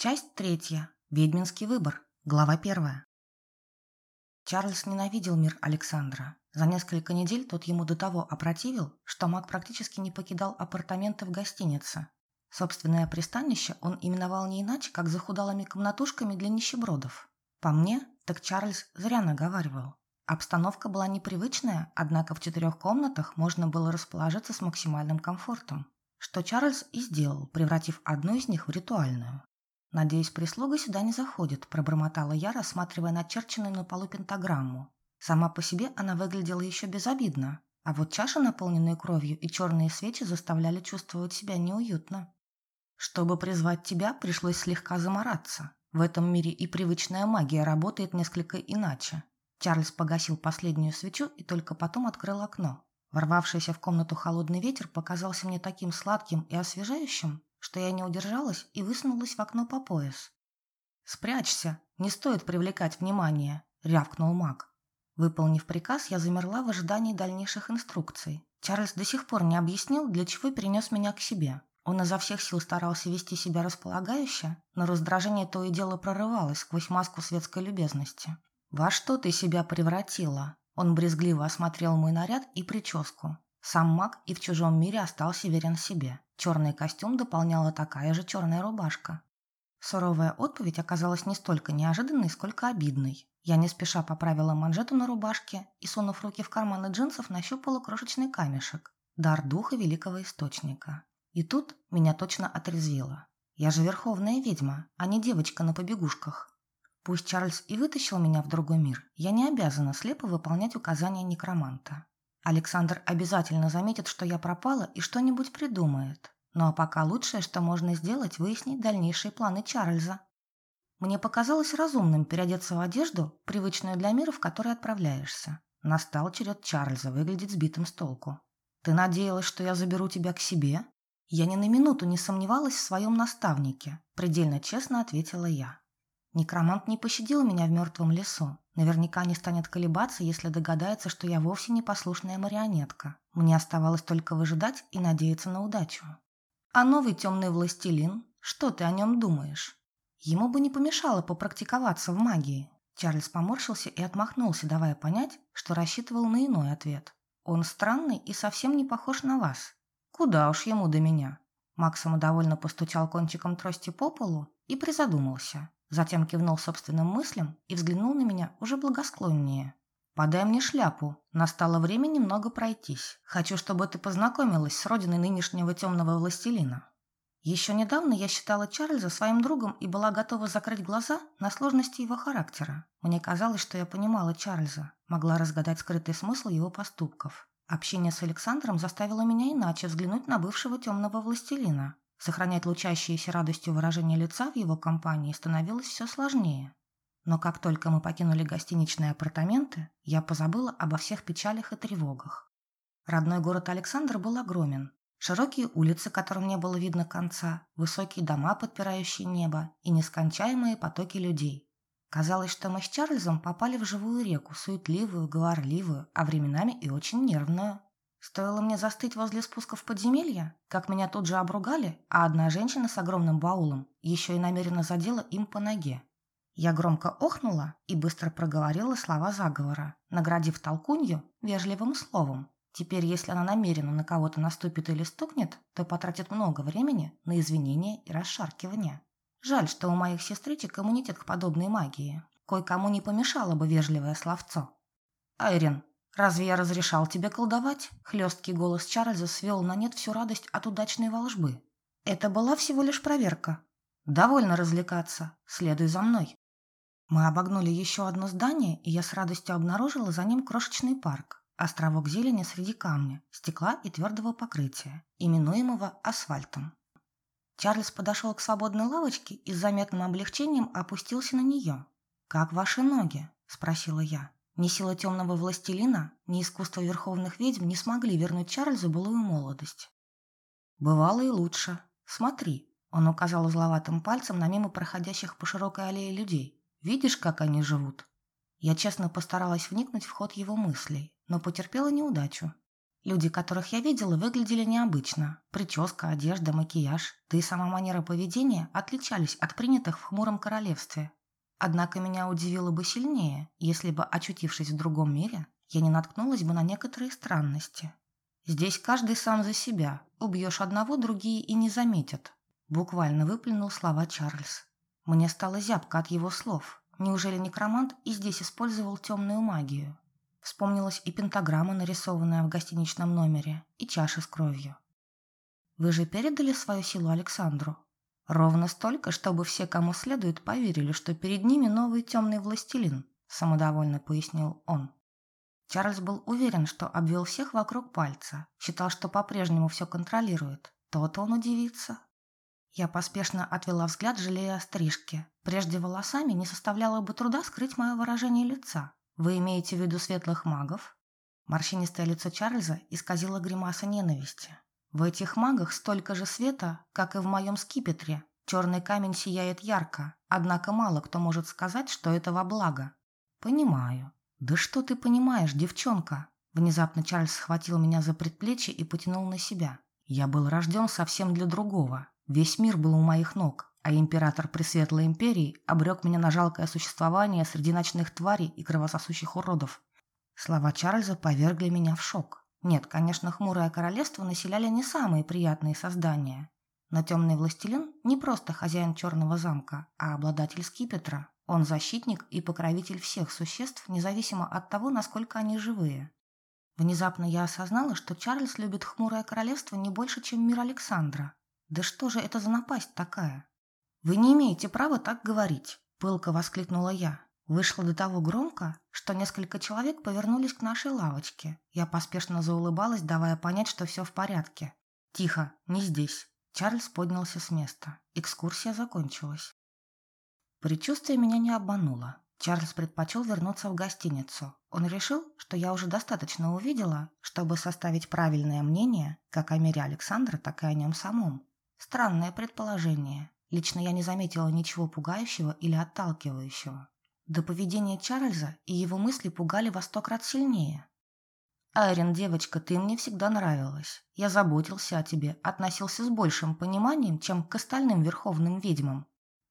Часть третья. Ведьминский выбор. Глава первая. Чарльз ненавидел мир Александра. За несколько недель тот ему до того опротивил, что маг практически не покидал апартаменты в гостинице. Собственное пристанище он именовал не иначе, как захудалыми комнатушками для нищебродов. По мне, так Чарльз зря наговаривал. Обстановка была непривычная, однако в четырех комнатах можно было расположиться с максимальным комфортом. Что Чарльз и сделал, превратив одну из них в ритуальную. «Надеюсь, прислуга сюда не заходит», – пробормотала я, рассматривая начерченную на полу пентаграмму. Сама по себе она выглядела еще безобидно, а вот чаши, наполненные кровью, и черные свечи заставляли чувствовать себя неуютно. Чтобы призвать тебя, пришлось слегка замораться. В этом мире и привычная магия работает несколько иначе. Чарльз погасил последнюю свечу и только потом открыл окно. Ворвавшийся в комнату холодный ветер показался мне таким сладким и освежающим, что я не удержалась и высунулась в окно по пояс. «Спрячься, не стоит привлекать внимание», – рявкнул маг. Выполнив приказ, я замерла в ожидании дальнейших инструкций. Чарльз до сих пор не объяснил, для чего перенес меня к себе. Он изо всех сил старался вести себя располагающе, но раздражение то и дело прорывалось сквозь маску светской любезности. «Во что ты себя превратила?» Он брезгливо осмотрел мой наряд и прическу. Сам маг и в чужом мире остался верен себе. Черный костюм дополняла такая же черная рубашка. Суровая отповедь оказалась не столько неожиданной, сколько обидной. Я не спеша поправила манжету на рубашке и, сунув руки в карманы джинсов, нащупала крошечный камешек. Дар духа великого источника. И тут меня точно отрезвило. Я же верховная ведьма, а не девочка на побегушках. Пусть Чарльз и вытащил меня в другой мир, я не обязана слепо выполнять указания некроманта. Александр обязательно заметит, что я пропала и что-нибудь придумает. Ну а пока лучшее, что можно сделать, выяснить дальнейшие планы Чарльза. Мне показалось разумным переодеться в одежду, привычную для мира, в который отправляешься. Настал черед Чарльза выглядеть сбитым с толку. «Ты надеялась, что я заберу тебя к себе?» Я ни на минуту не сомневалась в своем наставнике, предельно честно ответила я. Некромант не пощадил меня в мертвом лесу, Наверняка не станет колебаться, если догадается, что я вовсе не послушная марионетка. Мне оставалось только выжидать и надеяться на удачу. А новый темный властелин? Что ты о нем думаешь? Ему бы не помешало попрактиковаться в магии. Чарльз поморщился и отмахнулся, давая понять, что рассчитывал на иной ответ. Он странный и совсем не похож на вас. Куда уж ему до меня. Макс самодовольно постучал кончиком трости по полу и призадумался. Затем кивнул собственным мыслям и взглянул на меня уже благосклоннее. «Подай мне шляпу. Настало время немного пройтись. Хочу, чтобы ты познакомилась с родиной нынешнего темного властелина». Еще недавно я считала Чарльза своим другом и была готова закрыть глаза на сложности его характера. Мне казалось, что я понимала Чарльза, могла разгадать скрытый смысл его поступков. Общение с Александром заставило меня иначе взглянуть на бывшего темного властелина, Сохранять лучащееся радостью выражение лица в его компании становилось все сложнее. Но как только мы покинули гостиничные апартаменты, я позабыла обо всех печалях и тревогах. Родной город Александр был огромен. Широкие улицы, которым не было видно конца, высокие дома, подпирающие небо, и нескончаемые потоки людей. Казалось, что мы с Чарльзом попали в живую реку, суетливую, говорливую, а временами и очень нервную. Стоило мне застыть возле спусков подземелья, как меня тут же обругали, а одна женщина с огромным баулом еще и намеренно задела им по ноге. Я громко охнула и быстро проговорила слова заговора, наградив толкунью вежливым словом. Теперь, если она намеренно на кого-то наступит или стукнет, то потратит много времени на извинения и расшаркивание. Жаль, что у моих сестричек иммунитет к подобной магии. Кое-кому не помешало бы вежливое словцо. «Айрин, «Разве я разрешал тебе колдовать?» Хлесткий голос Чарльза свел на нет всю радость от удачной волжбы. «Это была всего лишь проверка. Довольно развлекаться. Следуй за мной». Мы обогнули еще одно здание, и я с радостью обнаружила за ним крошечный парк. Островок зелени среди камня, стекла и твердого покрытия, именуемого асфальтом. Чарльз подошел к свободной лавочке и с заметным облегчением опустился на нее. «Как ваши ноги?» – спросила я. Ни сила темного властелина, ни искусство верховных ведьм не смогли вернуть Чарльзу былую молодость. «Бывало и лучше. Смотри», – он указал зловатым пальцем на мимо проходящих по широкой аллее людей. «Видишь, как они живут?» Я честно постаралась вникнуть в ход его мыслей, но потерпела неудачу. Люди, которых я видела, выглядели необычно. Прическа, одежда, макияж, да и сама манера поведения отличались от принятых в хмуром королевстве. Однако меня удивило бы сильнее, если бы, очутившись в другом мире, я не наткнулась бы на некоторые странности. Здесь каждый сам за себя. Убьешь одного, другие и не заметят. Буквально выплюнул слова Чарльз. Мне стало зябко от его слов. Неужели некромант и здесь использовал темную магию? Вспомнилась и пентаграмма, нарисованная в гостиничном номере, и чаша с кровью. Вы же передали свою силу Александру? Ровно столько, чтобы все, кому следует, поверили, что перед ними новый темный властелин, самодовольно пояснил он. Чарльз был уверен, что обвел всех вокруг пальца, считал, что по-прежнему все контролирует. То-то он удивится. Я поспешно отвела взгляд, жалея о стрижке. Прежде волосами не составляло бы труда скрыть мое выражение лица. Вы имеете в виду светлых магов? Морщинистое лицо Чарльза исказило гримаса ненависти. В этих магах столько же света, как и в моем скипетре. Черный камень сияет ярко, однако мало кто может сказать, что это во благо. Понимаю. Да что ты понимаешь, девчонка? Внезапно Чарльз схватил меня за предплечье и потянул на себя. Я был рожден совсем для другого. Весь мир был у моих ног, а император Пресветлой Империи обрек меня на жалкое существование среди ночных тварей и кровососущих уродов. Слова Чарльза повергли меня в шок. Нет, конечно, хмурое королевство населяли не самые приятные создания. Но темный властелин не просто хозяин черного замка, а обладатель скипетра. Он защитник и покровитель всех существ, независимо от того, насколько они живые. Внезапно я осознала, что Чарльз любит хмурое королевство не больше, чем мир Александра. Да что же это за напасть такая? Вы не имеете права так говорить, пылко воскликнула я. Вышло до того громко, что несколько человек повернулись к нашей лавочке. Я поспешно заулыбалась, давая понять, что все в порядке. «Тихо, не здесь». Чарльз поднялся с места. Экскурсия закончилась. Предчувствие меня не обмануло. Чарльз предпочел вернуться в гостиницу. Он решил, что я уже достаточно увидела, чтобы составить правильное мнение как о мире Александра, так и о нем самом. Странное предположение. Лично я не заметила ничего пугающего или отталкивающего. До поведения Чарльза и его мысли пугали во сто крат сильнее. «Айрин, девочка, ты мне всегда нравилась. Я заботился о тебе, относился с большим пониманием, чем к остальным верховным ведьмам.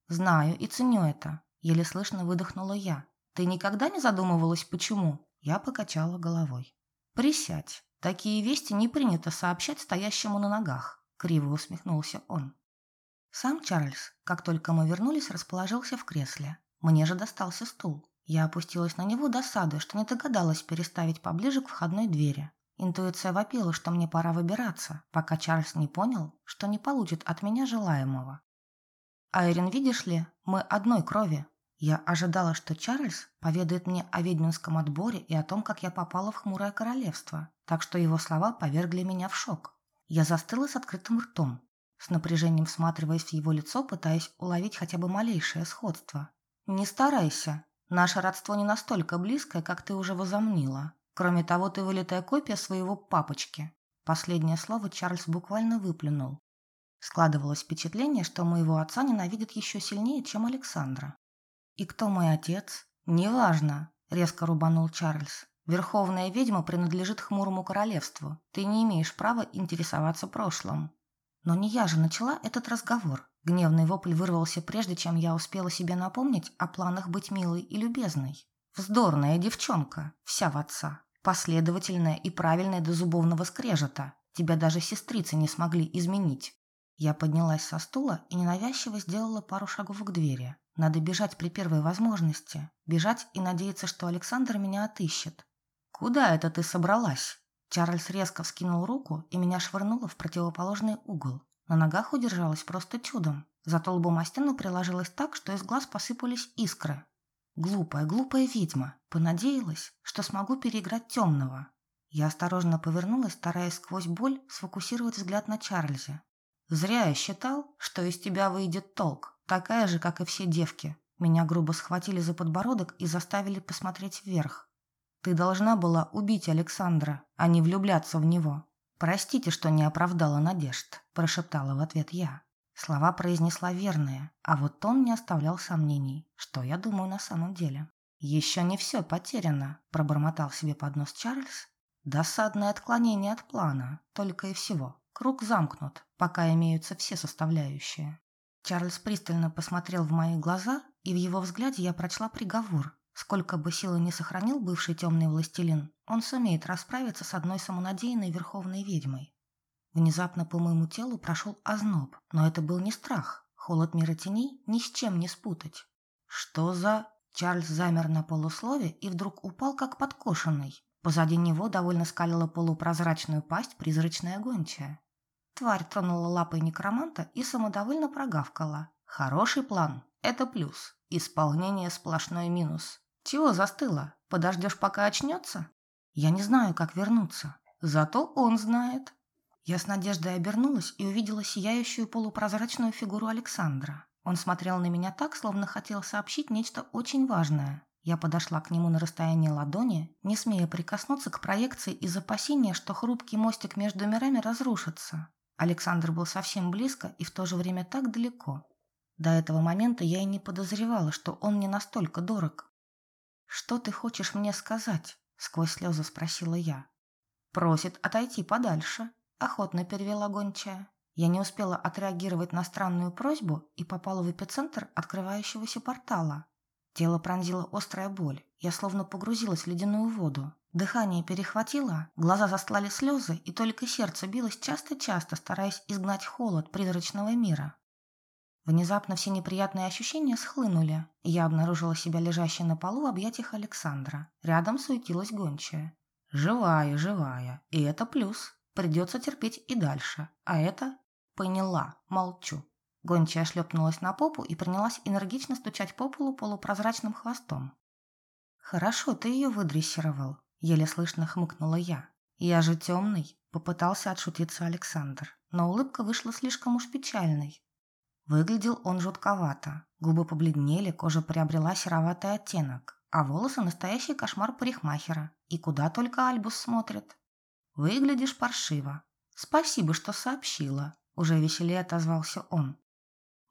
Знаю и ценю это», – еле слышно выдохнула я. «Ты никогда не задумывалась, почему?» Я покачала головой. «Присядь. Такие вести не принято сообщать стоящему на ногах», – криво усмехнулся он. Сам Чарльз, как только мы вернулись, расположился в кресле, мне же достался стул. Я опустилась на него досадой, что не догадалась переставить поближе к входной двери. Интуиция вопила, что мне пора выбираться, пока Чарльз не понял, что не получит от меня желаемого. «Айрин, видишь ли, мы одной крови. Я ожидала, что Чарльз поведает мне о ведьминском отборе и о том, как я попала в хмурое королевство, так что его слова повергли меня в шок. Я застыла с открытым ртом, с напряжением всматриваясь в его лицо, пытаясь уловить хотя бы малейшее сходство. «Не старайся. Наше родство не настолько близкое, как ты уже возомнила. Кроме того, ты вылитая копия своего папочки». Последнее слово Чарльз буквально выплюнул. Складывалось впечатление, что моего отца ненавидят еще сильнее, чем Александра. «И кто мой отец?» «Неважно», — резко рубанул Чарльз. «Верховная ведьма принадлежит хмурому королевству. Ты не имеешь права интересоваться прошлым». Но не я же начала этот разговор. Гневный вопль вырвался прежде, чем я успела себе напомнить о планах быть милой и любезной. Вздорная девчонка, вся в отца. Последовательная и правильная до зубовного скрежета. Тебя даже сестрицы не смогли изменить. Я поднялась со стула и ненавязчиво сделала пару шагов к двери. Надо бежать при первой возможности. Бежать и надеяться, что Александр меня отыщет. «Куда это ты собралась?» Чарльз резко вскинул руку и меня швырнуло в противоположный угол. На ногах удержалась просто чудом. Зато лбом о стену приложилась так, что из глаз посыпались искры. Глупая, глупая ведьма. Понадеялась, что смогу переиграть темного. Я осторожно повернулась, стараясь сквозь боль сфокусировать взгляд на Чарльзе. «Зря я считал, что из тебя выйдет толк. Такая же, как и все девки. Меня грубо схватили за подбородок и заставили посмотреть вверх. Ты должна была убить Александра, а не влюбляться в него. «Простите, что не оправдала надежд», – прошептала в ответ я. Слова произнесла верные, а вот тон не оставлял сомнений, что я думаю на самом деле. «Еще не все потеряно», – пробормотал себе под нос Чарльз. Досадное отклонение от плана, только и всего. Круг замкнут, пока имеются все составляющие. Чарльз пристально посмотрел в мои глаза, и в его взгляде я прочла приговор. Сколько бы силы не сохранил бывший темный властелин, он сумеет расправиться с одной самонадеянной верховной ведьмой. Внезапно по моему телу прошел озноб, но это был не страх. Холод мира теней ни с чем не спутать. Что за... Чарльз замер на полуслове и вдруг упал как подкошенный. Позади него довольно скалила полупрозрачную пасть призрачная гончая. Тварь тронула лапой некроманта и самодовольно прогавкала. Хороший план – это плюс. Исполнение – сплошной минус. Чего застыла? Подождешь, пока очнется? Я не знаю, как вернуться. Зато он знает. Я с надеждой обернулась и увидела сияющую полупрозрачную фигуру Александра. Он смотрел на меня так, словно хотел сообщить нечто очень важное. Я подошла к нему на расстояние ладони, не смея прикоснуться к проекции из опасения, что хрупкий мостик между мирами разрушится. Александр был совсем близко и в то же время так далеко. До этого момента я и не подозревала, что он не настолько дорог. «Что ты хочешь мне сказать?» – сквозь слезы спросила я. «Просит отойти подальше», – охотно перевела гончая. Я не успела отреагировать на странную просьбу и попала в эпицентр открывающегося портала. Тело пронзила острая боль. Я словно погрузилась в ледяную воду. Дыхание перехватило, глаза застлали слезы, и только сердце билось часто-часто, стараясь изгнать холод призрачного мира. Внезапно все неприятные ощущения схлынули, и я обнаружила себя лежащей на полу в объятиях Александра. Рядом суетилась гончая. Живая, живая. И это плюс. Придется терпеть и дальше. А это... Поняла. Молчу. Гончая шлепнулась на попу и принялась энергично стучать по полу полупрозрачным хвостом. «Хорошо, ты ее выдрессировал», – еле слышно хмыкнула я. «Я же темный», – попытался отшутиться Александр, но улыбка вышла слишком уж печальной. Выглядел он жутковато. Губы побледнели, кожа приобрела сероватый оттенок, а волосы – настоящий кошмар парикмахера. И куда только Альбус смотрит. «Выглядишь паршиво. Спасибо, что сообщила», – уже веселее отозвался он.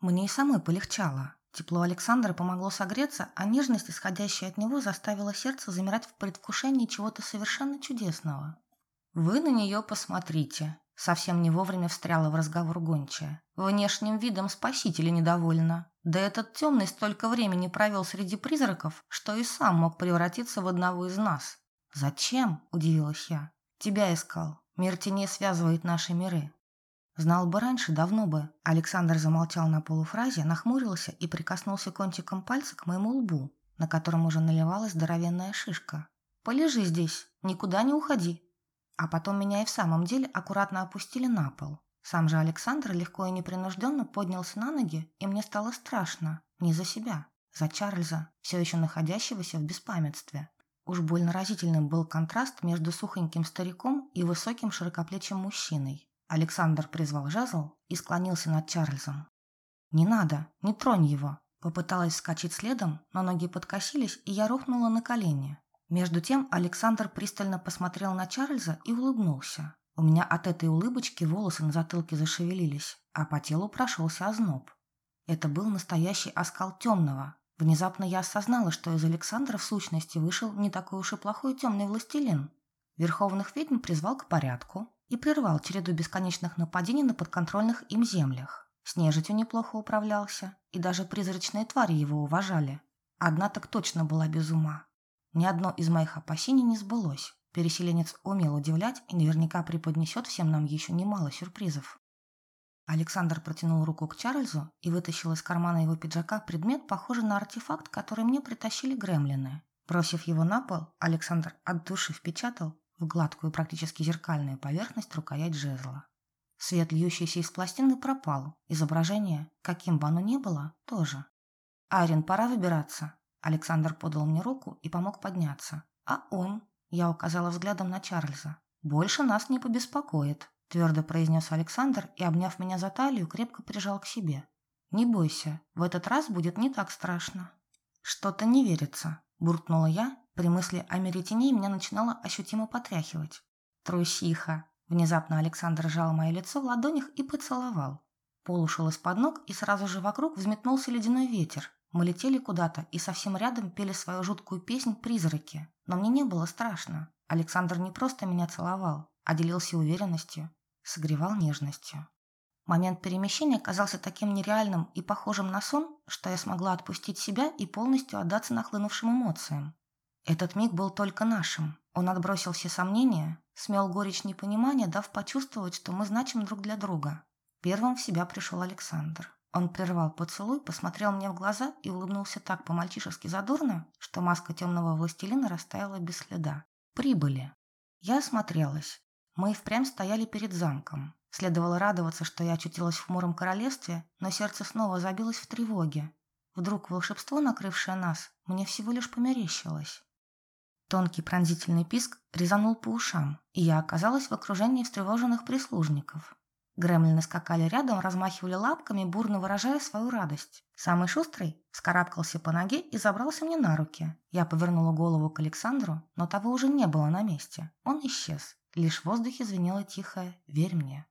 Мне и самой полегчало. Тепло Александра помогло согреться, а нежность, исходящая от него, заставила сердце замирать в предвкушении чего-то совершенно чудесного. «Вы на нее посмотрите», — совсем не вовремя встряла в разговор гончая. «Внешним видом спасителя недовольна. Да этот темный столько времени провел среди призраков, что и сам мог превратиться в одного из нас». «Зачем?» – удивилась я. «Тебя искал. Мир теней связывает наши миры. Знал бы раньше, давно бы. Александр замолчал на полуфразе, нахмурился и прикоснулся кончиком пальца к моему лбу, на котором уже наливалась здоровенная шишка. «Полежи здесь, никуда не уходи». А потом меня и в самом деле аккуратно опустили на пол. Сам же Александр легко и непринужденно поднялся на ноги, и мне стало страшно. Не за себя, за Чарльза, все еще находящегося в беспамятстве. Уж больно разительным был контраст между сухоньким стариком и высоким широкоплечим мужчиной. Александр призвал жезл и склонился над Чарльзом. «Не надо, не тронь его!» Попыталась вскочить следом, но ноги подкосились, и я рухнула на колени. Между тем Александр пристально посмотрел на Чарльза и улыбнулся. У меня от этой улыбочки волосы на затылке зашевелились, а по телу прошелся озноб. Это был настоящий оскал темного. Внезапно я осознала, что из Александра в сущности вышел не такой уж и плохой темный властелин. Верховных ведьм призвал к порядку, и прервал череду бесконечных нападений на подконтрольных им землях. С нежитью неплохо управлялся, и даже призрачные твари его уважали. Одна так точно была без ума. Ни одно из моих опасений не сбылось. Переселенец умел удивлять и наверняка преподнесет всем нам еще немало сюрпризов. Александр протянул руку к Чарльзу и вытащил из кармана его пиджака предмет, похожий на артефакт, который мне притащили гремлины. Бросив его на пол, Александр от души впечатал в гладкую, практически зеркальную поверхность рукоять жезла. Свет, льющийся из пластины, пропал. Изображение, каким бы оно ни было, тоже. «Арин, пора выбираться». Александр подал мне руку и помог подняться. «А он?» Я указала взглядом на Чарльза. «Больше нас не побеспокоит», – твердо произнес Александр и, обняв меня за талию, крепко прижал к себе. «Не бойся, в этот раз будет не так страшно». «Что-то не верится», – буркнула я при мысли о мире теней меня начинало ощутимо потряхивать. «Трусиха!» Внезапно Александр сжал мое лицо в ладонях и поцеловал. Пол ушел из-под ног, и сразу же вокруг взметнулся ледяной ветер. Мы летели куда-то и совсем рядом пели свою жуткую песнь «Призраки». Но мне не было страшно. Александр не просто меня целовал, а делился уверенностью, согревал нежностью. Момент перемещения казался таким нереальным и похожим на сон, что я смогла отпустить себя и полностью отдаться нахлынувшим эмоциям. Этот миг был только нашим. Он отбросил все сомнения, смел горечь непонимания, дав почувствовать, что мы значим друг для друга. Первым в себя пришел Александр. Он прервал поцелуй, посмотрел мне в глаза и улыбнулся так по-мальчишески задорно, что маска темного властелина растаяла без следа. Прибыли. Я осмотрелась. Мы впрямь стояли перед замком. Следовало радоваться, что я очутилась в хмуром королевстве, но сердце снова забилось в тревоге. Вдруг волшебство, накрывшее нас, мне всего лишь померещилось. Тонкий пронзительный писк резанул по ушам, и я оказалась в окружении встревоженных прислужников. Гремлины скакали рядом, размахивали лапками, бурно выражая свою радость. Самый шустрый вскарабкался по ноге и забрался мне на руки. Я повернула голову к Александру, но того уже не было на месте. Он исчез. Лишь в воздухе звенело тихое «Верь мне».